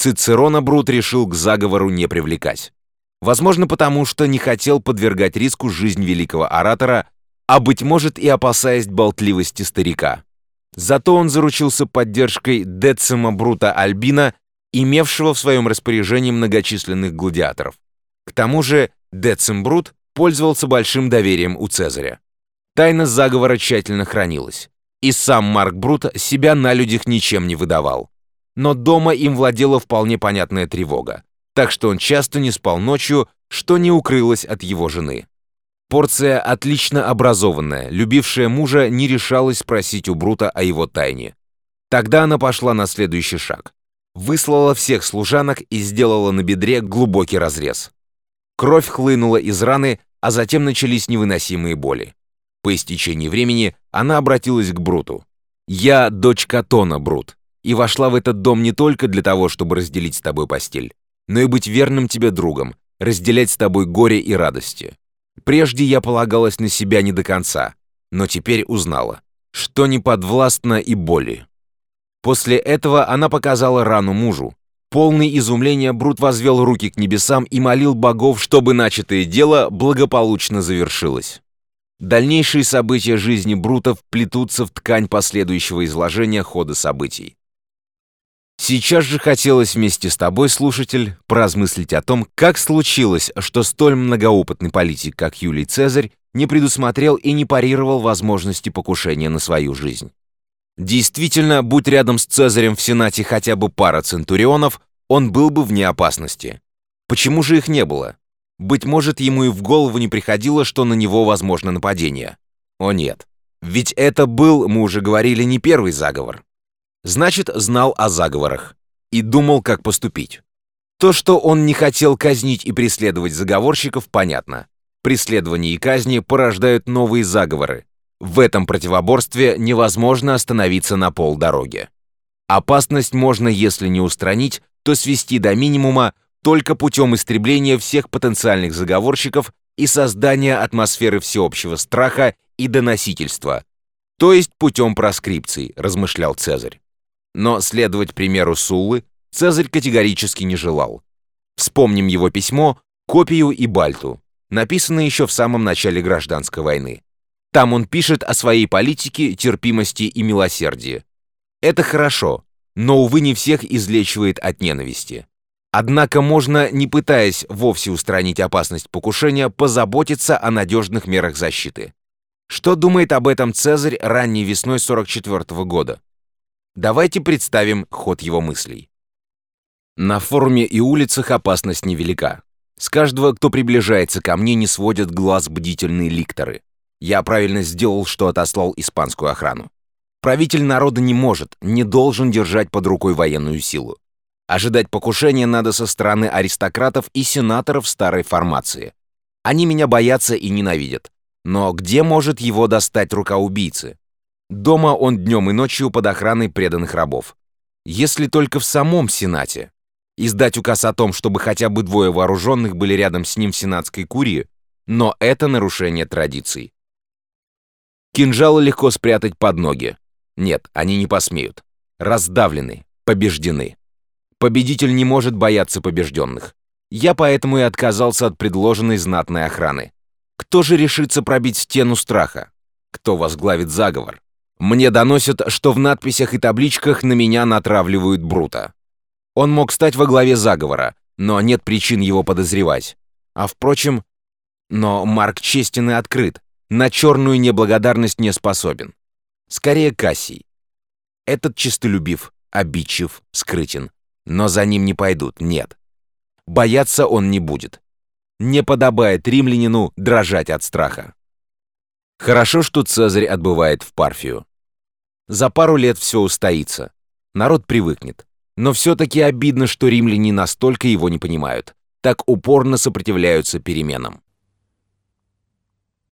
Цицерона Брут решил к заговору не привлекать. Возможно, потому что не хотел подвергать риску жизнь великого оратора, а, быть может, и опасаясь болтливости старика. Зато он заручился поддержкой Децима Брута Альбина, имевшего в своем распоряжении многочисленных гладиаторов. К тому же Децим Брут пользовался большим доверием у Цезаря. Тайна заговора тщательно хранилась, и сам Марк Брут себя на людях ничем не выдавал. Но дома им владела вполне понятная тревога, так что он часто не спал ночью, что не укрылось от его жены. Порция, отлично образованная, любившая мужа, не решалась спросить у Брута о его тайне. Тогда она пошла на следующий шаг. Выслала всех служанок и сделала на бедре глубокий разрез. Кровь хлынула из раны, а затем начались невыносимые боли. По истечении времени она обратилась к Бруту. «Я дочь Катона, Брут, и вошла в этот дом не только для того, чтобы разделить с тобой постель, но и быть верным тебе другом, разделять с тобой горе и радости. Прежде я полагалась на себя не до конца, но теперь узнала, что не подвластно и боли. После этого она показала рану мужу. Полный изумления Брут возвел руки к небесам и молил богов, чтобы начатое дело благополучно завершилось. Дальнейшие события жизни Брута вплетутся в ткань последующего изложения хода событий. Сейчас же хотелось вместе с тобой, слушатель, поразмыслить о том, как случилось, что столь многоопытный политик, как Юлий Цезарь, не предусмотрел и не парировал возможности покушения на свою жизнь. Действительно, будь рядом с Цезарем в Сенате хотя бы пара центурионов, он был бы вне опасности. Почему же их не было? Быть может, ему и в голову не приходило, что на него возможно нападение. О нет. Ведь это был, мы уже говорили, не первый заговор. Значит, знал о заговорах и думал, как поступить. То, что он не хотел казнить и преследовать заговорщиков, понятно. Преследование и казни порождают новые заговоры. В этом противоборстве невозможно остановиться на полдороге. Опасность можно, если не устранить, то свести до минимума только путем истребления всех потенциальных заговорщиков и создания атмосферы всеобщего страха и доносительства, то есть путем проскрипций, размышлял Цезарь. Но следовать примеру Суллы Цезарь категорически не желал. Вспомним его письмо «Копию и Бальту», написанное еще в самом начале гражданской войны. Там он пишет о своей политике, терпимости и милосердии. Это хорошо, но, увы, не всех излечивает от ненависти. Однако можно, не пытаясь вовсе устранить опасность покушения, позаботиться о надежных мерах защиты. Что думает об этом Цезарь ранней весной 44 -го года? Давайте представим ход его мыслей. На форуме и улицах опасность невелика. С каждого, кто приближается ко мне, не сводят глаз бдительные ликторы. Я правильно сделал, что отослал испанскую охрану. Правитель народа не может, не должен держать под рукой военную силу. Ожидать покушения надо со стороны аристократов и сенаторов старой формации. Они меня боятся и ненавидят. Но где может его достать рука убийцы? Дома он днем и ночью под охраной преданных рабов. Если только в самом Сенате. Издать указ о том, чтобы хотя бы двое вооруженных были рядом с ним в сенатской курии, но это нарушение традиций. Кинжалы легко спрятать под ноги. Нет, они не посмеют. Раздавлены, побеждены. Победитель не может бояться побежденных. Я поэтому и отказался от предложенной знатной охраны. Кто же решится пробить стену страха? Кто возглавит заговор? Мне доносят, что в надписях и табличках на меня натравливают Брута. Он мог стать во главе заговора, но нет причин его подозревать. А впрочем, но Марк честен и открыт, на черную неблагодарность не способен. Скорее Кассий. Этот честолюбив, обидчив, скрытен. Но за ним не пойдут, нет. Бояться он не будет. Не подобает римлянину дрожать от страха. Хорошо, что Цезарь отбывает в Парфию. За пару лет все устоится. Народ привыкнет. Но все-таки обидно, что римляне настолько его не понимают. Так упорно сопротивляются переменам.